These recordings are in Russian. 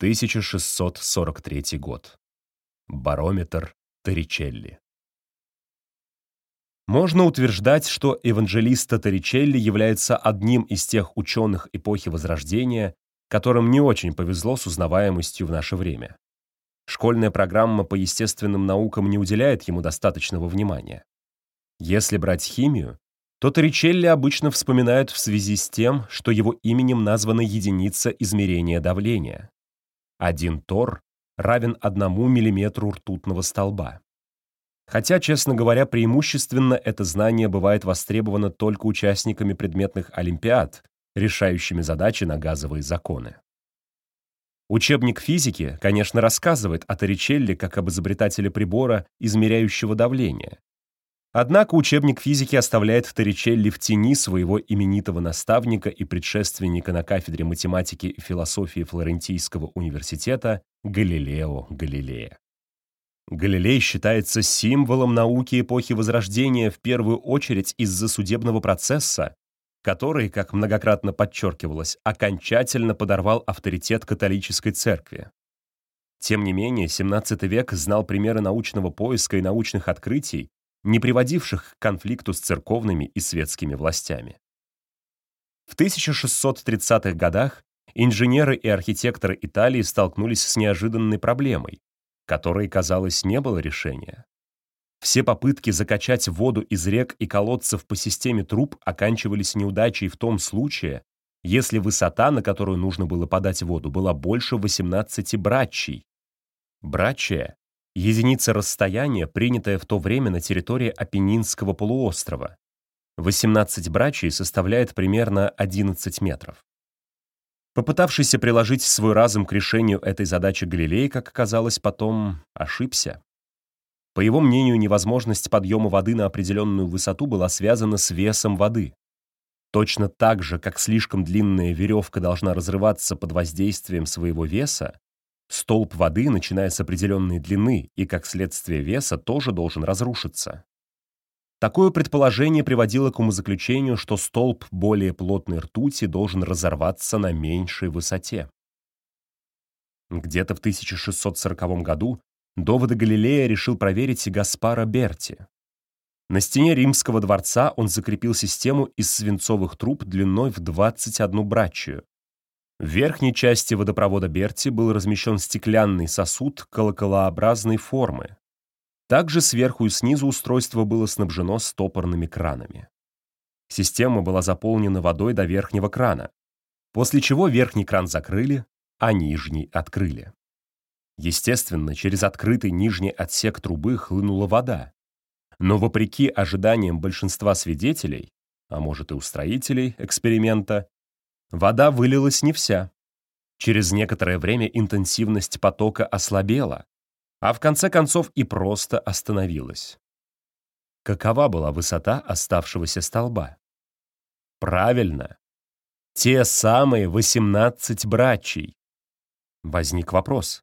1643 год. Барометр Торричелли. Можно утверждать, что Евангелиста Торричелли является одним из тех ученых эпохи Возрождения, которым не очень повезло с узнаваемостью в наше время. Школьная программа по естественным наукам не уделяет ему достаточного внимания. Если брать химию, то Торричелли обычно вспоминают в связи с тем, что его именем названа единица измерения давления. Один тор равен одному миллиметру ртутного столба. Хотя, честно говоря, преимущественно это знание бывает востребовано только участниками предметных олимпиад, решающими задачи на газовые законы. Учебник физики, конечно, рассказывает о Торричелли как об изобретателе прибора, измеряющего давление. Однако учебник физики оставляет Торричелли в тени своего именитого наставника и предшественника на кафедре математики и философии Флорентийского университета Галилео Галилея. Галилей считается символом науки эпохи Возрождения в первую очередь из-за судебного процесса, который, как многократно подчеркивалось, окончательно подорвал авторитет католической церкви. Тем не менее, XVII век знал примеры научного поиска и научных открытий, не приводивших к конфликту с церковными и светскими властями. В 1630-х годах инженеры и архитекторы Италии столкнулись с неожиданной проблемой, которой, казалось, не было решения. Все попытки закачать воду из рек и колодцев по системе труб оканчивались неудачей в том случае, если высота, на которую нужно было подать воду, была больше 18 брачей. Брачия — единица расстояния, принятая в то время на территории Апеннинского полуострова. 18 брачей составляет примерно 11 метров. Попытавшийся приложить свой разум к решению этой задачи Галилей, как оказалось потом, ошибся. По его мнению, невозможность подъема воды на определенную высоту была связана с весом воды. Точно так же, как слишком длинная веревка должна разрываться под воздействием своего веса, столб воды, начиная с определенной длины и как следствие веса, тоже должен разрушиться. Такое предположение приводило к умозаключению, что столб более плотной ртути должен разорваться на меньшей высоте. Где-то в 1640 году доводы Галилея решил проверить Гаспара Берти. На стене римского дворца он закрепил систему из свинцовых труб длиной в 21 брачию. В верхней части водопровода Берти был размещен стеклянный сосуд колоколообразной формы. Также сверху и снизу устройство было снабжено стопорными кранами. Система была заполнена водой до верхнего крана, после чего верхний кран закрыли, а нижний открыли. Естественно, через открытый нижний отсек трубы хлынула вода. Но вопреки ожиданиям большинства свидетелей, а может и устроителей эксперимента, вода вылилась не вся. Через некоторое время интенсивность потока ослабела, а в конце концов и просто остановилась. Какова была высота оставшегося столба? Правильно, те самые 18 братчей. Возник вопрос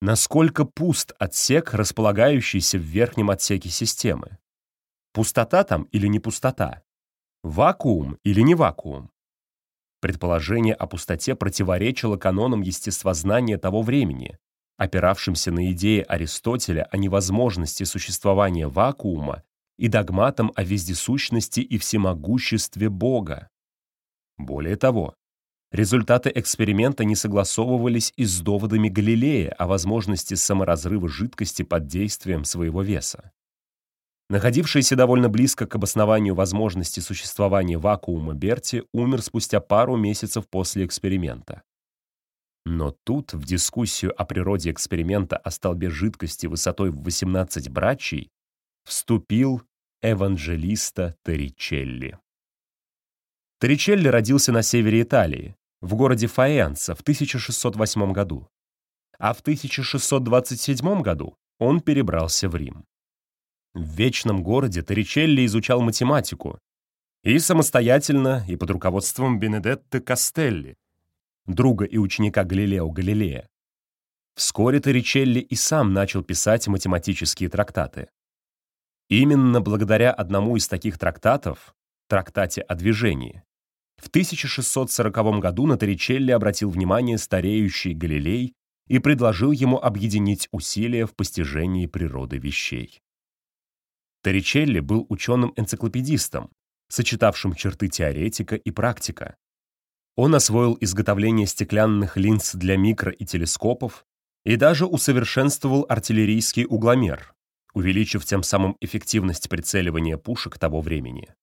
насколько пуст отсек, располагающийся в верхнем отсеке системы. Пустота там или не пустота? Вакуум или не вакуум? Предположение о пустоте противоречило канонам естествознания того времени, опиравшимся на идеи Аристотеля о невозможности существования вакуума и догматам о вездесущности и всемогуществе Бога. Более того, Результаты эксперимента не согласовывались и с доводами Галилея о возможности саморазрыва жидкости под действием своего веса. Находившийся довольно близко к обоснованию возможности существования вакуума Берти умер спустя пару месяцев после эксперимента. Но тут, в дискуссию о природе эксперимента о столбе жидкости высотой в 18 брачей, вступил Эванжелиста Торричелли. Торричелли родился на севере Италии, в городе Фаэнца в 1608 году, а в 1627 году он перебрался в Рим. В Вечном городе Торричелли изучал математику и самостоятельно, и под руководством Бенедетто Кастелли, друга и ученика Галилео Галилея. Вскоре Торричелли и сам начал писать математические трактаты. Именно благодаря одному из таких трактатов, трактате о движении, в 1640 году на Торричелли обратил внимание стареющий Галилей и предложил ему объединить усилия в постижении природы вещей. Торричелли был ученым-энциклопедистом, сочетавшим черты теоретика и практика. Он освоил изготовление стеклянных линз для микро- и телескопов и даже усовершенствовал артиллерийский угломер, увеличив тем самым эффективность прицеливания пушек того времени.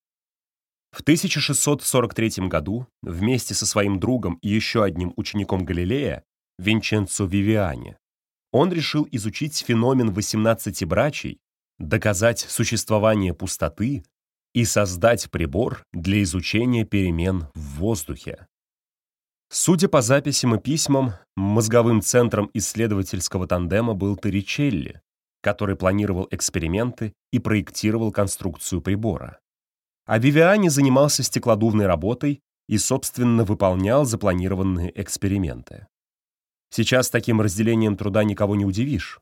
В 1643 году вместе со своим другом и еще одним учеником Галилея, Винченцо Вивиани, он решил изучить феномен 18 брачей, доказать существование пустоты и создать прибор для изучения перемен в воздухе. Судя по записям и письмам, мозговым центром исследовательского тандема был Торричелли, который планировал эксперименты и проектировал конструкцию прибора. А Вивиани занимался стеклодувной работой и, собственно, выполнял запланированные эксперименты. Сейчас таким разделением труда никого не удивишь.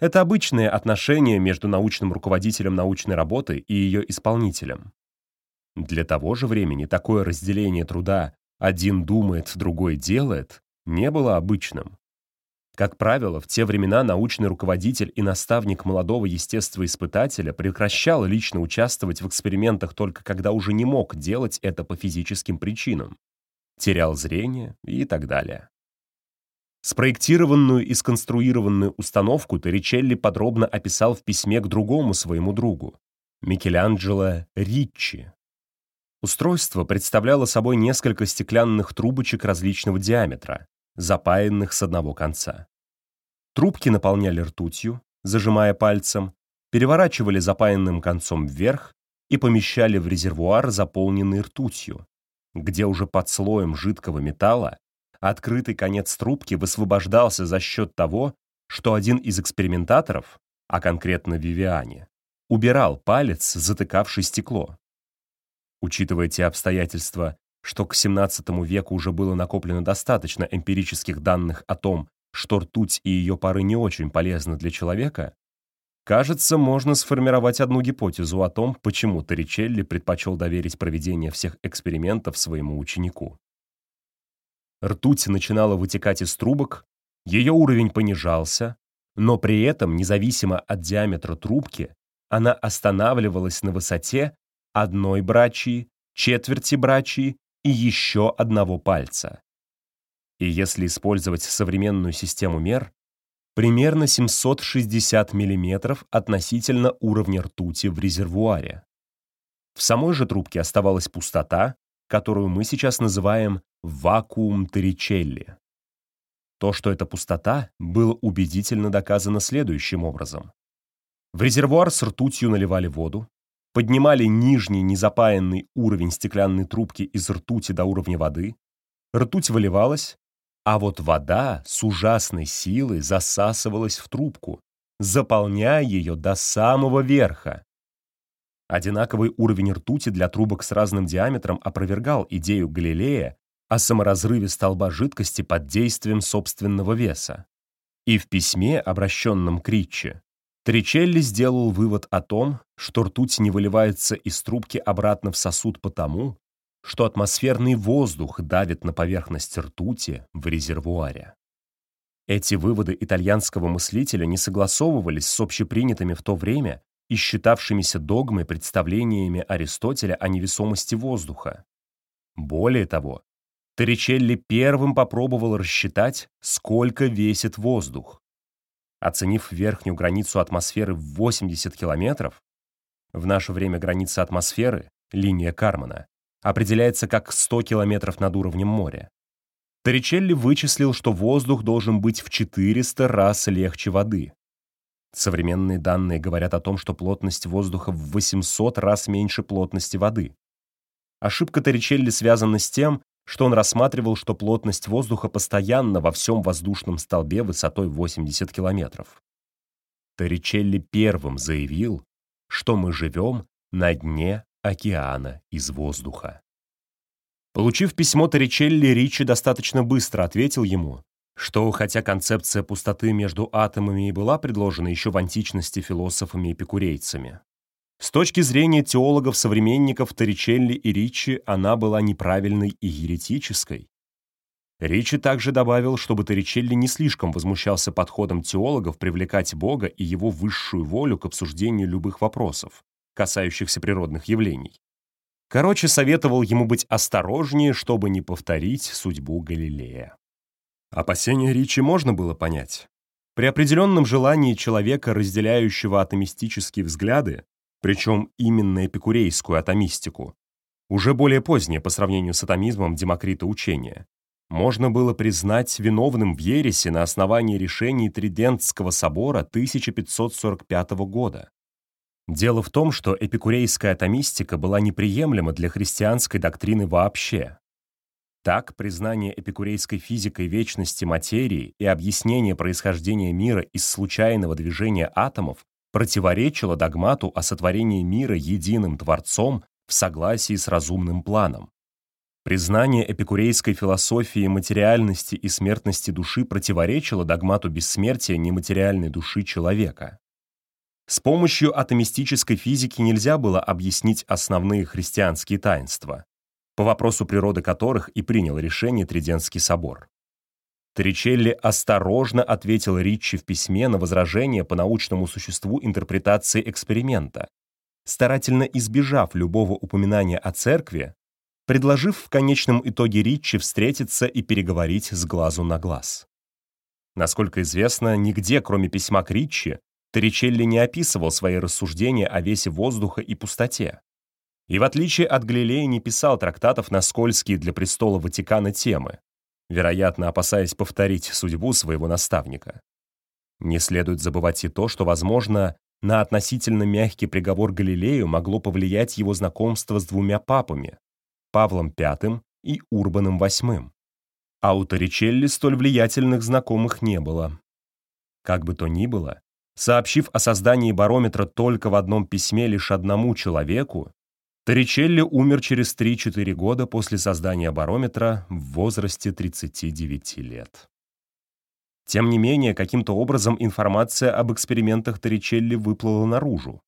Это обычное отношение между научным руководителем научной работы и ее исполнителем. Для того же времени такое разделение труда «один думает, другой делает» не было обычным. Как правило, в те времена научный руководитель и наставник молодого естествоиспытателя прекращал лично участвовать в экспериментах только когда уже не мог делать это по физическим причинам, терял зрение и так далее. Спроектированную и сконструированную установку Торричелли подробно описал в письме к другому своему другу, Микеланджело Риччи. Устройство представляло собой несколько стеклянных трубочек различного диаметра, запаянных с одного конца. Трубки наполняли ртутью, зажимая пальцем, переворачивали запаянным концом вверх и помещали в резервуар, заполненный ртутью, где уже под слоем жидкого металла открытый конец трубки высвобождался за счет того, что один из экспериментаторов, а конкретно Вивиане, убирал палец, затыкавший стекло. Учитывая те обстоятельства, что к XVII веку уже было накоплено достаточно эмпирических данных о том, что ртуть и ее пары не очень полезны для человека, кажется, можно сформировать одну гипотезу о том, почему Торричелли предпочел доверить проведение всех экспериментов своему ученику. Ртуть начинала вытекать из трубок, ее уровень понижался, но при этом, независимо от диаметра трубки, она останавливалась на высоте одной брачии, четверти брачии и еще одного пальца. И если использовать современную систему мер, примерно 760 мм относительно уровня ртути в резервуаре. В самой же трубке оставалась пустота, которую мы сейчас называем вакуум Торричелли. То, что это пустота, было убедительно доказано следующим образом. В резервуар с ртутью наливали воду, поднимали нижний незапаянный уровень стеклянной трубки из ртути до уровня воды, ртуть выливалась, а вот вода с ужасной силой засасывалась в трубку, заполняя ее до самого верха. Одинаковый уровень ртути для трубок с разным диаметром опровергал идею Галилея о саморазрыве столба жидкости под действием собственного веса. И в письме, обращенном к Риччи, Тричелли сделал вывод о том, что ртуть не выливается из трубки обратно в сосуд потому, что атмосферный воздух давит на поверхность ртути в резервуаре. Эти выводы итальянского мыслителя не согласовывались с общепринятыми в то время и считавшимися догмой представлениями Аристотеля о невесомости воздуха. Более того, Торричелли первым попробовал рассчитать, сколько весит воздух. Оценив верхнюю границу атмосферы в 80 километров, в наше время граница атмосферы, линия Кармана, определяется как 100 километров над уровнем моря. Торричелли вычислил, что воздух должен быть в 400 раз легче воды. Современные данные говорят о том, что плотность воздуха в 800 раз меньше плотности воды. Ошибка Торричелли связана с тем, что он рассматривал, что плотность воздуха постоянна во всем воздушном столбе высотой 80 километров. Торричелли первым заявил, что мы живем на дне океана из воздуха. Получив письмо Торричелли, Ричи достаточно быстро ответил ему, что хотя концепция пустоты между атомами и была предложена еще в античности философами-эпикурейцами, с точки зрения теологов-современников Торричелли и Ричи она была неправильной и еретической. Ричи также добавил, чтобы Торричелли не слишком возмущался подходом теологов привлекать Бога и его высшую волю к обсуждению любых вопросов, касающихся природных явлений. Короче, советовал ему быть осторожнее, чтобы не повторить судьбу Галилея. Опасения Ричи можно было понять. При определенном желании человека, разделяющего атомистические взгляды, причем именно эпикурейскую атомистику, уже более позднее по сравнению с атомизмом Демокрита учения, можно было признать виновным в ересе на основании решений Тридентского собора 1545 года. Дело в том, что эпикурейская атомистика была неприемлема для христианской доктрины вообще. Так, признание эпикурейской физикой вечности материи и объяснение происхождения мира из случайного движения атомов противоречило догмату о сотворении мира единым Творцом в согласии с разумным планом. Признание эпикурейской философии материальности и смертности души противоречило догмату бессмертия нематериальной души человека. С помощью атомистической физики нельзя было объяснить основные христианские таинства, по вопросу природы которых и принял решение Триденский собор. Торричелли осторожно ответил Риччи в письме на возражение по научному существу интерпретации эксперимента, старательно избежав любого упоминания о церкви, предложив в конечном итоге Риччи встретиться и переговорить с глазу на глаз. Насколько известно, нигде, кроме письма к Риччи, Торричелли не описывал свои рассуждения о весе воздуха и пустоте. И в отличие от Галилея не писал трактатов на скользкие для престола Ватикана темы, вероятно, опасаясь повторить судьбу своего наставника. Не следует забывать и то, что, возможно, на относительно мягкий приговор Галилею могло повлиять его знакомство с двумя папами, Павлом V и Урбаном VIII. А у Торричелли столь влиятельных знакомых не было. Как бы то ни было, сообщив о создании барометра только в одном письме лишь одному человеку, Торричелли умер через 3-4 года после создания барометра в возрасте 39 лет. Тем не менее, каким-то образом информация об экспериментах Торричелли выплыла наружу,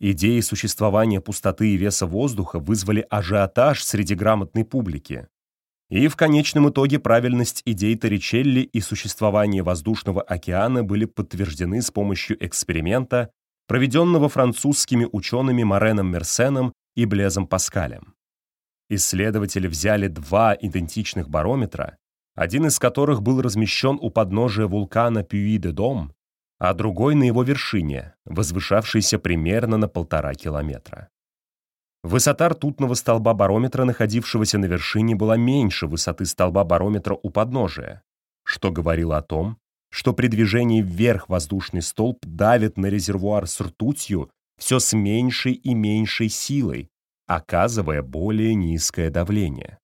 Идеи существования пустоты и веса воздуха вызвали ажиотаж среди грамотной публики. И в конечном итоге правильность идей Торричелли и существование воздушного океана были подтверждены с помощью эксперимента, проведенного французскими учеными Мореном Мерсеном и Блезом Паскалем. Исследователи взяли два идентичных барометра, один из которых был размещен у подножия вулкана Пюи-де-Дом, а другой на его вершине, возвышавшейся примерно на полтора километра. Высота ртутного столба барометра, находившегося на вершине, была меньше высоты столба барометра у подножия, что говорило о том, что при движении вверх воздушный столб давит на резервуар с ртутью все с меньшей и меньшей силой, оказывая более низкое давление.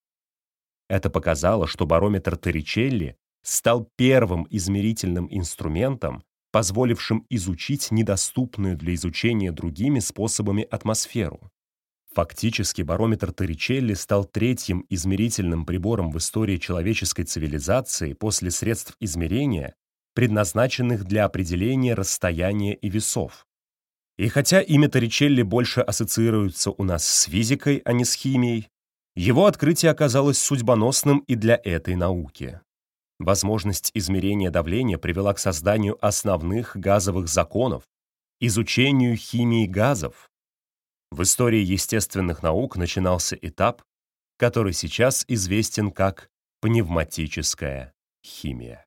Это показало, что барометр Торричелли стал первым измерительным инструментом, позволившим изучить недоступную для изучения другими способами атмосферу. Фактически барометр Торричелли стал третьим измерительным прибором в истории человеческой цивилизации после средств измерения, предназначенных для определения расстояния и весов. И хотя имя Торричелли больше ассоциируется у нас с физикой, а не с химией, его открытие оказалось судьбоносным и для этой науки. Возможность измерения давления привела к созданию основных газовых законов, изучению химии газов. В истории естественных наук начинался этап, который сейчас известен как пневматическая химия.